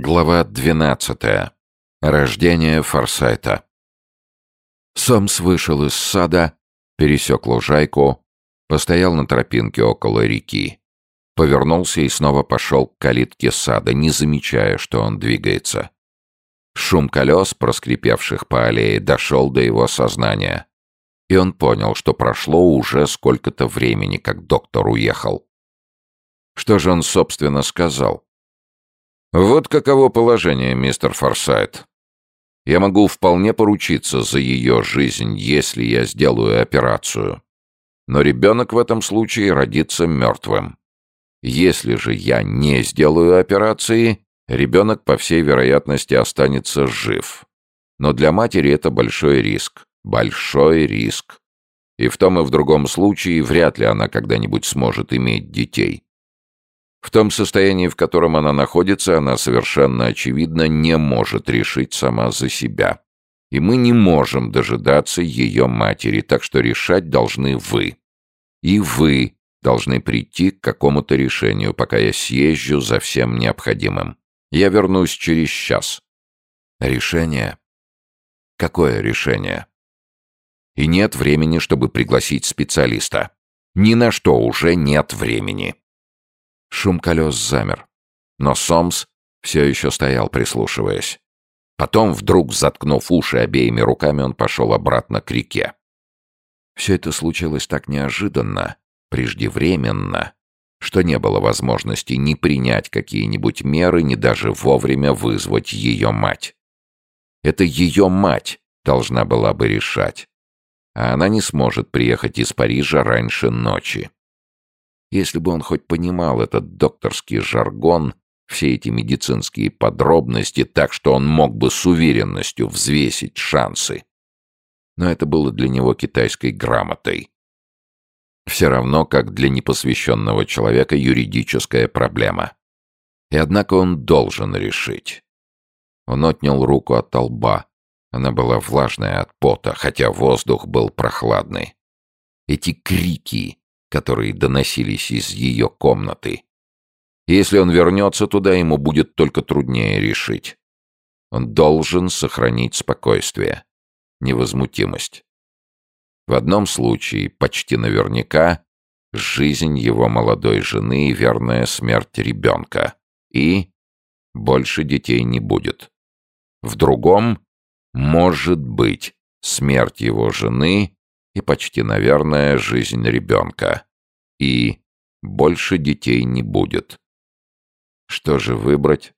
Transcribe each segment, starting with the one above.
Глава 12. Рождение Форсайта. Сомс вышел из сада, пересек лужайку, постоял на тропинке около реки, повернулся и снова пошел к калитке сада, не замечая, что он двигается. Шум колес, проскрипевших по аллее, дошел до его сознания. И он понял, что прошло уже сколько-то времени, как доктор уехал. Что же он, собственно, сказал? Вот каково положение, мистер Форсайт. Я могу вполне поручиться за ее жизнь, если я сделаю операцию. Но ребенок в этом случае родится мертвым. Если же я не сделаю операции, ребенок, по всей вероятности, останется жив. Но для матери это большой риск. Большой риск. И в том и в другом случае вряд ли она когда-нибудь сможет иметь детей. В том состоянии, в котором она находится, она совершенно очевидно не может решить сама за себя. И мы не можем дожидаться ее матери, так что решать должны вы. И вы должны прийти к какому-то решению, пока я съезжу за всем необходимым. Я вернусь через час. Решение? Какое решение? И нет времени, чтобы пригласить специалиста. Ни на что уже нет времени. Шум колес замер. Но Сомс все еще стоял, прислушиваясь. Потом, вдруг заткнув уши обеими руками, он пошел обратно к реке. Все это случилось так неожиданно, преждевременно, что не было возможности ни принять какие-нибудь меры, ни даже вовремя вызвать ее мать. Это ее мать должна была бы решать. А она не сможет приехать из Парижа раньше ночи. Если бы он хоть понимал этот докторский жаргон, все эти медицинские подробности, так что он мог бы с уверенностью взвесить шансы. Но это было для него китайской грамотой. Все равно, как для непосвященного человека юридическая проблема. И однако он должен решить. Он отнял руку от лба. Она была влажная от пота, хотя воздух был прохладный. Эти крики, которые доносились из ее комнаты. Если он вернется туда, ему будет только труднее решить. Он должен сохранить спокойствие, невозмутимость. В одном случае, почти наверняка, жизнь его молодой жены и верная смерть ребенка. И больше детей не будет. В другом, может быть, смерть его жены и почти, наверное, жизнь ребенка. И больше детей не будет. Что же выбрать?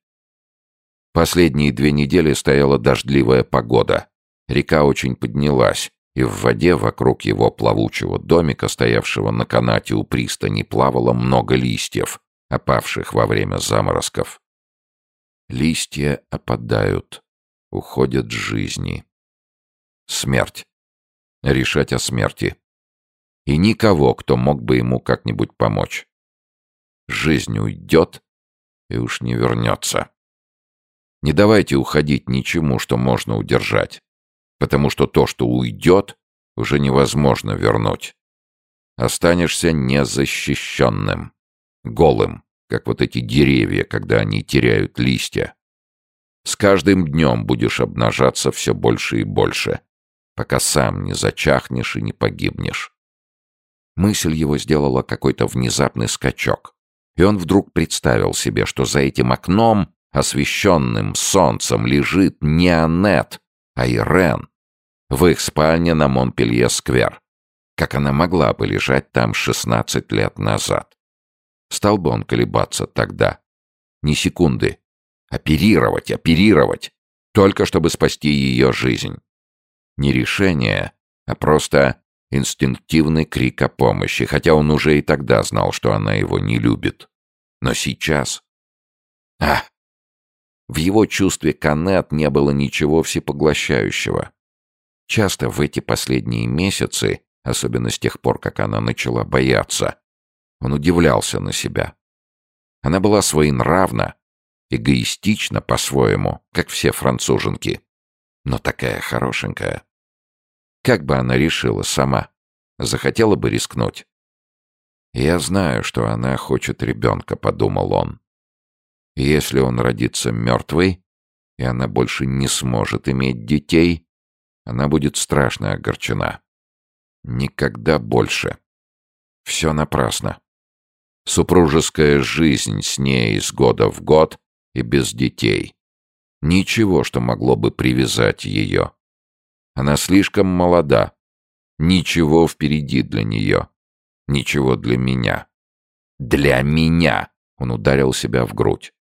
Последние две недели стояла дождливая погода. Река очень поднялась, и в воде вокруг его плавучего домика, стоявшего на канате у пристани, плавало много листьев, опавших во время заморозков. Листья опадают, уходят жизни. Смерть решать о смерти. И никого, кто мог бы ему как-нибудь помочь. Жизнь уйдет и уж не вернется. Не давайте уходить ничему, что можно удержать, потому что то, что уйдет, уже невозможно вернуть. Останешься незащищенным, голым, как вот эти деревья, когда они теряют листья. С каждым днем будешь обнажаться все больше и больше пока сам не зачахнешь и не погибнешь. Мысль его сделала какой-то внезапный скачок, и он вдруг представил себе, что за этим окном, освещенным солнцем, лежит не Аннет, а Ирен, в их спальне на Монпелье-сквер, как она могла бы лежать там 16 лет назад. Стал бы он колебаться тогда. Ни секунды. Оперировать, оперировать, только чтобы спасти ее жизнь. Не решение, а просто инстинктивный крик о помощи, хотя он уже и тогда знал, что она его не любит. Но сейчас... А! В его чувстве Канет не было ничего всепоглощающего. Часто в эти последние месяцы, особенно с тех пор, как она начала бояться, он удивлялся на себя. Она была своенравна, эгоистична по-своему, как все француженки но такая хорошенькая. Как бы она решила сама? Захотела бы рискнуть? «Я знаю, что она хочет ребенка», — подумал он. Если он родится мертвый, и она больше не сможет иметь детей, она будет страшно огорчена. Никогда больше. Все напрасно. Супружеская жизнь с ней из года в год и без детей. Ничего, что могло бы привязать ее. Она слишком молода. Ничего впереди для нее. Ничего для меня. Для меня! Он ударил себя в грудь.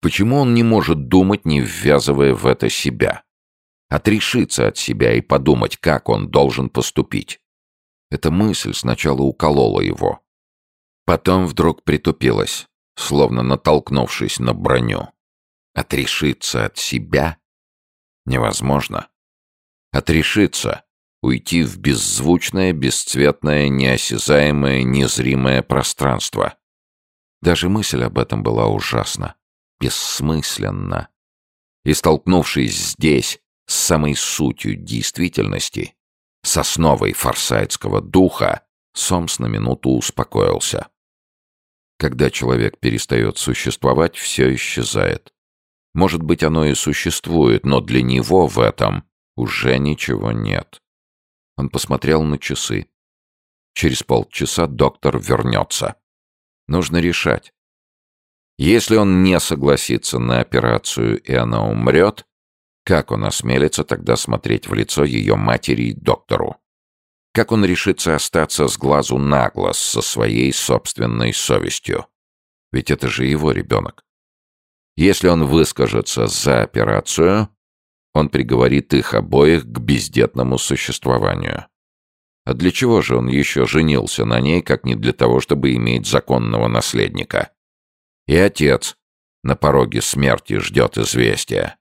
Почему он не может думать, не ввязывая в это себя? Отрешиться от себя и подумать, как он должен поступить. Эта мысль сначала уколола его. Потом вдруг притупилась, словно натолкнувшись на броню. Отрешиться от себя невозможно. Отрешиться, уйти в беззвучное, бесцветное, неосязаемое, незримое пространство. Даже мысль об этом была ужасна, бессмысленна. И столкнувшись здесь с самой сутью действительности, с основой форсайтского духа, Сомс на минуту успокоился. Когда человек перестает существовать, все исчезает. Может быть, оно и существует, но для него в этом уже ничего нет. Он посмотрел на часы. Через полчаса доктор вернется. Нужно решать. Если он не согласится на операцию и она умрет, как он осмелится тогда смотреть в лицо ее матери и доктору? Как он решится остаться с глазу на глаз со своей собственной совестью? Ведь это же его ребенок. Если он выскажется за операцию, он приговорит их обоих к бездетному существованию. А для чего же он еще женился на ней, как не для того, чтобы иметь законного наследника? И отец на пороге смерти ждет известия.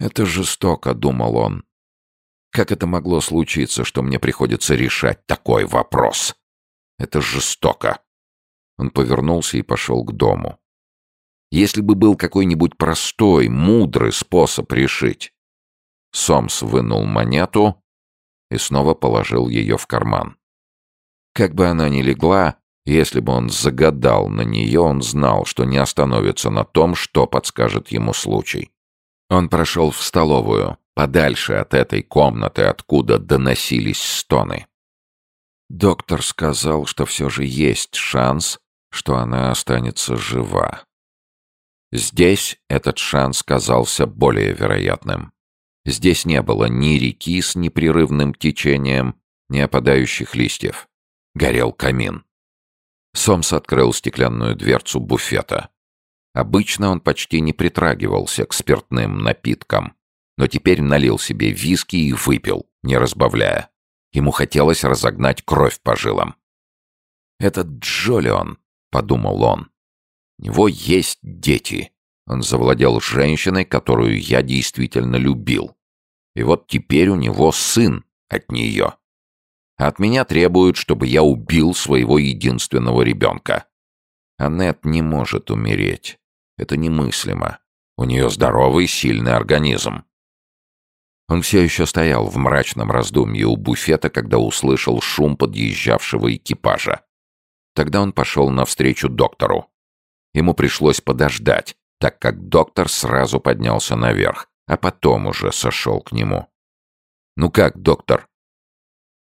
«Это жестоко», — думал он. «Как это могло случиться, что мне приходится решать такой вопрос? Это жестоко». Он повернулся и пошел к дому. Если бы был какой-нибудь простой, мудрый способ решить. Сомс вынул монету и снова положил ее в карман. Как бы она ни легла, если бы он загадал на нее, он знал, что не остановится на том, что подскажет ему случай. Он прошел в столовую, подальше от этой комнаты, откуда доносились стоны. Доктор сказал, что все же есть шанс, что она останется жива. Здесь этот шанс казался более вероятным. Здесь не было ни реки с непрерывным течением, ни опадающих листьев. Горел камин. Сомс открыл стеклянную дверцу буфета. Обычно он почти не притрагивался к спиртным напиткам, но теперь налил себе виски и выпил, не разбавляя. Ему хотелось разогнать кровь по жилам. «Этот Джолион», — подумал он, у него есть дети. Он завладел женщиной, которую я действительно любил. И вот теперь у него сын от нее. От меня требуют, чтобы я убил своего единственного ребенка. Аннет не может умереть. Это немыслимо. У нее здоровый, сильный организм. Он все еще стоял в мрачном раздумье у буфета, когда услышал шум подъезжавшего экипажа. Тогда он пошел навстречу доктору. Ему пришлось подождать, так как доктор сразу поднялся наверх, а потом уже сошел к нему. «Ну как, доктор?»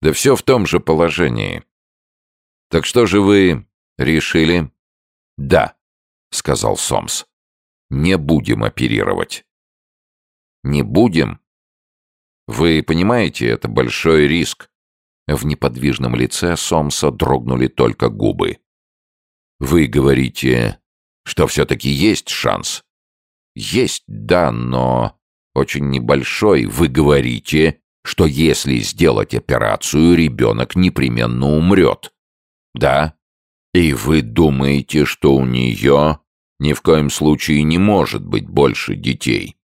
«Да все в том же положении». «Так что же вы решили?» «Да», — сказал Сомс. «Не будем оперировать». «Не будем?» «Вы понимаете, это большой риск». В неподвижном лице Сомса дрогнули только губы. «Вы говорите, что все-таки есть шанс. Есть, да, но очень небольшой. Вы говорите, что если сделать операцию, ребенок непременно умрет. Да? И вы думаете, что у нее ни в коем случае не может быть больше детей?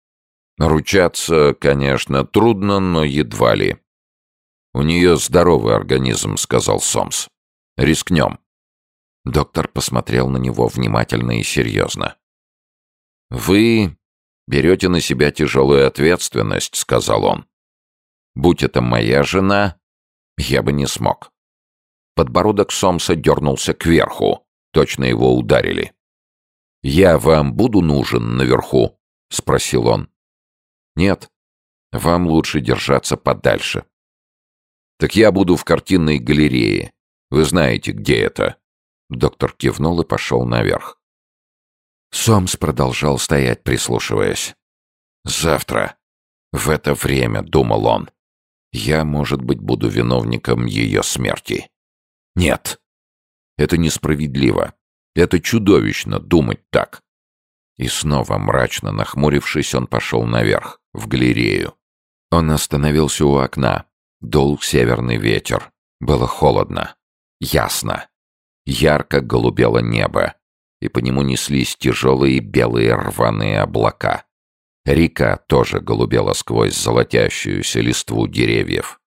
Ручаться, конечно, трудно, но едва ли. У нее здоровый организм, сказал Сомс. Рискнем. Доктор посмотрел на него внимательно и серьезно. «Вы берете на себя тяжелую ответственность», — сказал он. «Будь это моя жена, я бы не смог». Подбородок Сомса дернулся кверху, точно его ударили. «Я вам буду нужен наверху?» — спросил он. «Нет, вам лучше держаться подальше». «Так я буду в картинной галерее. Вы знаете, где это?» Доктор кивнул и пошел наверх. Сомс продолжал стоять, прислушиваясь. «Завтра. В это время», — думал он. «Я, может быть, буду виновником ее смерти». «Нет. Это несправедливо. Это чудовищно думать так». И снова, мрачно нахмурившись, он пошел наверх, в галерею. Он остановился у окна. Дул северный ветер. Было холодно. Ясно. Ярко голубело небо, и по нему неслись тяжелые белые рваные облака. Река тоже голубела сквозь золотящуюся листву деревьев.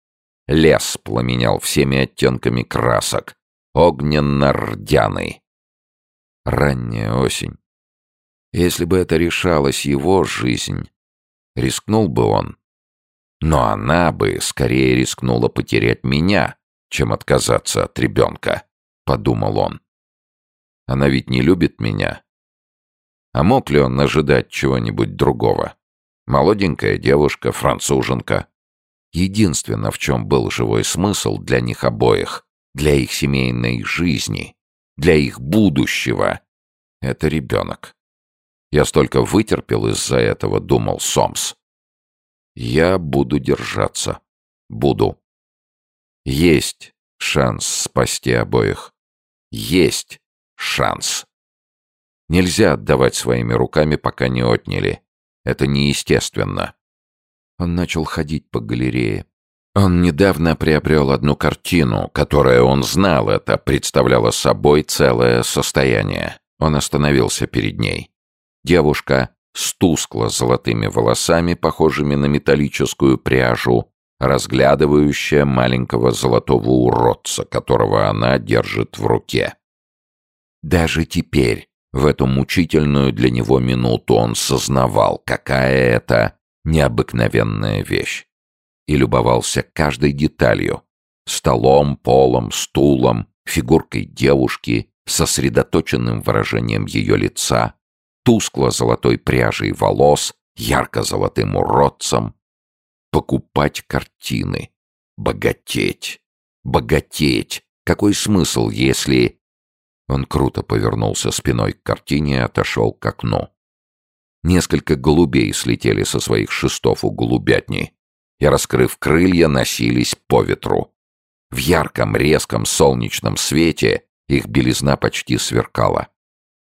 Лес пламенял всеми оттенками красок, огненно-рдяный. Ранняя осень. Если бы это решалась его жизнь, рискнул бы он. Но она бы скорее рискнула потерять меня, чем отказаться от ребенка, подумал он. Она ведь не любит меня. А мог ли он ожидать чего-нибудь другого? Молоденькая девушка, француженка. Единственное, в чем был живой смысл для них обоих, для их семейной жизни, для их будущего, это ребенок. Я столько вытерпел из-за этого, думал Сомс. Я буду держаться. Буду. Есть шанс спасти обоих. Есть шанс. Нельзя отдавать своими руками, пока не отняли. Это неестественно. Он начал ходить по галерее. Он недавно приобрел одну картину, которая, он знал, это представляла собой целое состояние. Он остановился перед ней. Девушка с тускло-золотыми волосами, похожими на металлическую пряжу, разглядывающая маленького золотого уродца, которого она держит в руке. Даже теперь, в эту мучительную для него минуту, он сознавал, какая это необыкновенная вещь. И любовался каждой деталью — столом, полом, стулом, фигуркой девушки, сосредоточенным выражением ее лица, тускло-золотой пряжей волос, ярко-золотым уродцем. Покупать картины, богатеть, богатеть. Какой смысл, если он круто повернулся спиной к картине и отошел к окну. Несколько голубей слетели со своих шестов у голубятни и, раскрыв крылья, носились по ветру. В ярком, резком солнечном свете их белизна почти сверкала.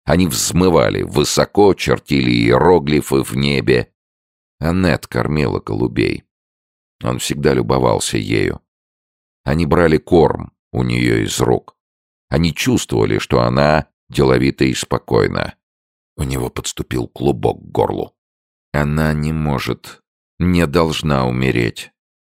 Они взмывали, высоко чертили иероглифы в небе. Аннет кормила голубей. Он всегда любовался ею. Они брали корм у нее из рук. Они чувствовали, что она деловита и спокойна. У него подступил клубок к горлу. Она не может, не должна умереть.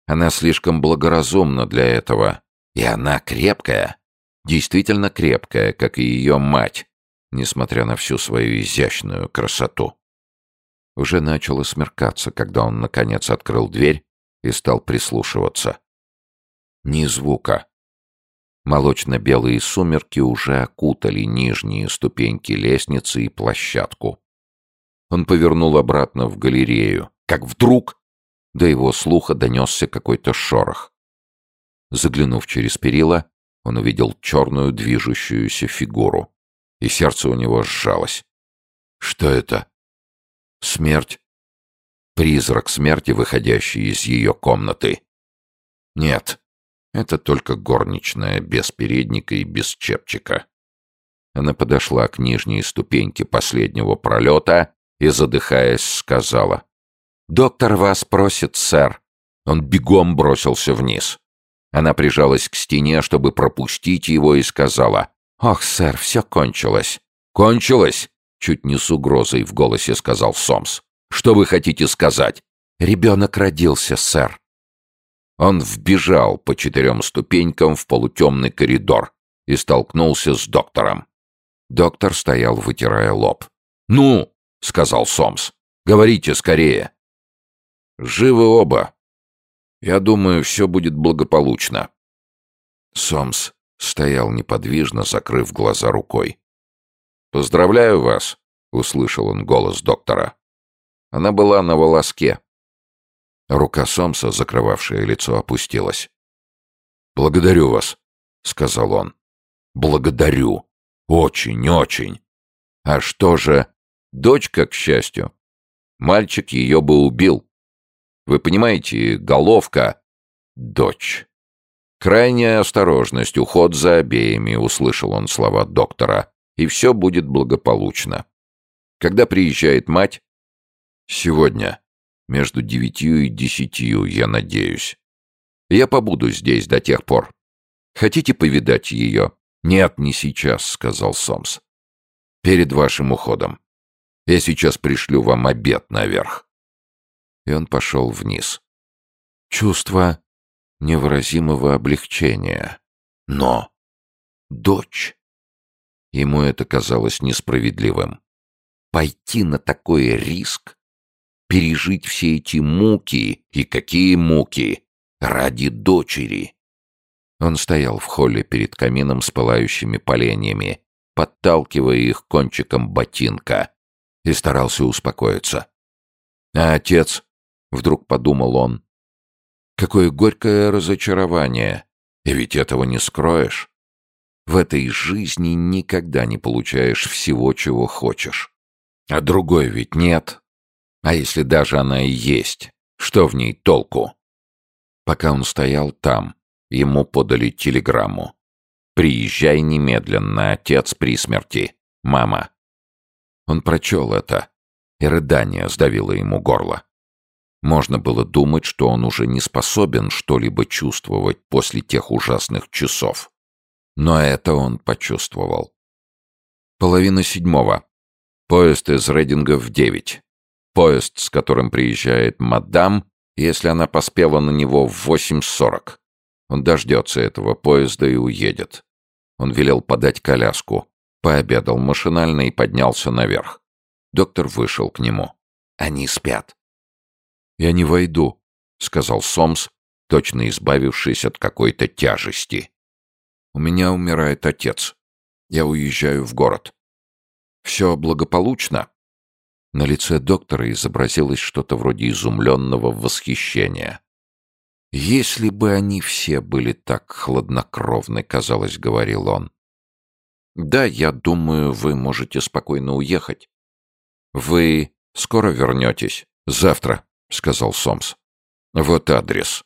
Она слишком благоразумна для этого. И она крепкая. Действительно крепкая, как и ее мать, несмотря на всю свою изящную красоту. Уже начало смеркаться, когда он, наконец, открыл дверь и стал прислушиваться. Ни звука. Молочно-белые сумерки уже окутали нижние ступеньки лестницы и площадку. Он повернул обратно в галерею, как вдруг до его слуха донесся какой-то шорох. Заглянув через перила, он увидел черную движущуюся фигуру, и сердце у него сжалось. Что это? Смерть? Призрак смерти, выходящий из ее комнаты? Нет, это только горничная, без передника и без чепчика. Она подошла к нижней ступеньке последнего пролета и, задыхаясь, сказала. «Доктор вас просит, сэр». Он бегом бросился вниз. Она прижалась к стене, чтобы пропустить его, и сказала. «Ох, сэр, все кончилось». «Кончилось?» — чуть не с угрозой в голосе сказал Сомс. «Что вы хотите сказать?» «Ребенок родился, сэр». Он вбежал по четырем ступенькам в полутемный коридор и столкнулся с доктором. Доктор стоял, вытирая лоб. «Ну!» — сказал Сомс. «Говорите скорее!» «Живы оба. Я думаю, все будет благополучно». Сомс стоял неподвижно, закрыв глаза рукой. «Поздравляю вас. — услышал он голос доктора. Она была на волоске. Рука Сомса, закрывавшая лицо, опустилась. «Благодарю вас», — сказал он. «Благодарю. Очень, очень. А что же...» «Дочка, к счастью. Мальчик ее бы убил. Вы понимаете, головка — дочь». «Крайняя осторожность, уход за обеими», — услышал он слова доктора, — «и все будет благополучно». Когда приезжает мать? Сегодня. Между девятью и десятью, я надеюсь. Я побуду здесь до тех пор. Хотите повидать ее? Нет, не сейчас, сказал Сомс. Перед вашим уходом. Я сейчас пришлю вам обед наверх. И он пошел вниз. Чувство невыразимого облегчения. Но дочь... Ему это казалось несправедливым. Пойти на такой риск? Пережить все эти муки, и какие муки, ради дочери? Он стоял в холле перед камином с пылающими поленьями, подталкивая их кончиком ботинка, и старался успокоиться. А отец, вдруг подумал он, Какое горькое разочарование. И ведь этого не скроешь. В этой жизни никогда не получаешь всего, чего хочешь. А другой ведь нет. А если даже она и есть, что в ней толку? Пока он стоял там, ему подали телеграмму. «Приезжай немедленно, отец при смерти. Мама». Он прочел это, и рыдание сдавило ему горло. Можно было думать, что он уже не способен что-либо чувствовать после тех ужасных часов. Но это он почувствовал. Половина седьмого. Поезд из Рейдинга в девять. Поезд, с которым приезжает мадам, если она поспела на него в восемь сорок. Он дождется этого поезда и уедет. Он велел подать коляску, пообедал машинально и поднялся наверх. Доктор вышел к нему. Они спят. «Я не войду», — сказал Сомс, точно избавившись от какой-то тяжести. «У меня умирает отец. Я уезжаю в город. Все благополучно?» На лице доктора изобразилось что-то вроде изумленного восхищения. «Если бы они все были так хладнокровны», — казалось, говорил он. «Да, я думаю, вы можете спокойно уехать. Вы скоро вернетесь? Завтра?» — сказал Сомс. «Вот адрес».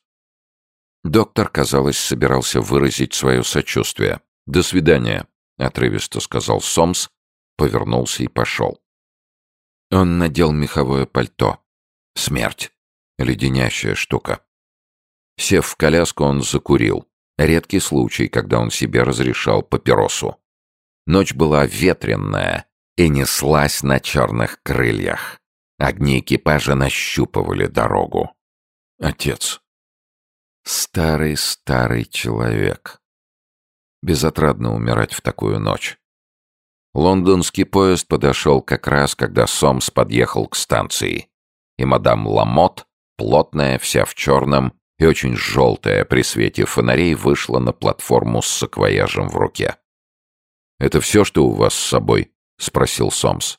Доктор, казалось, собирался выразить свое сочувствие. «До свидания», — отрывисто сказал Сомс, повернулся и пошел. Он надел меховое пальто. Смерть. Леденящая штука. Сев в коляску, он закурил. Редкий случай, когда он себе разрешал папиросу. Ночь была ветренная и неслась на черных крыльях. Огни экипажа нащупывали дорогу. Отец. Старый-старый человек. Безотрадно умирать в такую ночь. Лондонский поезд подошел как раз, когда Сомс подъехал к станции, и мадам Ламот, плотная, вся в черном и очень желтая при свете фонарей, вышла на платформу с саквояжем в руке. «Это все, что у вас с собой?» — спросил Сомс.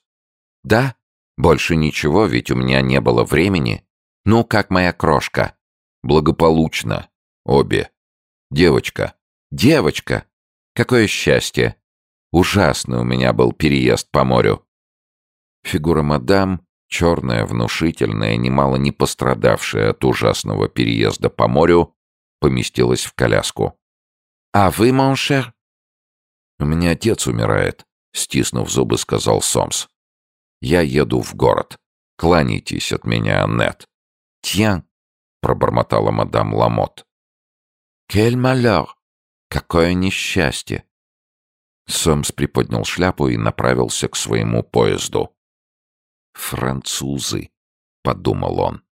«Да», больше ничего, ведь у меня не было времени. Ну, как моя крошка? Благополучно. Обе. Девочка. Девочка. Какое счастье. Ужасный у меня был переезд по морю. Фигура мадам, черная, внушительная, немало не пострадавшая от ужасного переезда по морю, поместилась в коляску. «А вы, моншер?» «У меня отец умирает», — стиснув зубы, сказал Сомс. Я еду в город. Кланяйтесь от меня, Аннет. Тьян, пробормотала мадам Ламот. Кель малер! Какое несчастье! Сомс приподнял шляпу и направился к своему поезду. «Французы», — подумал он.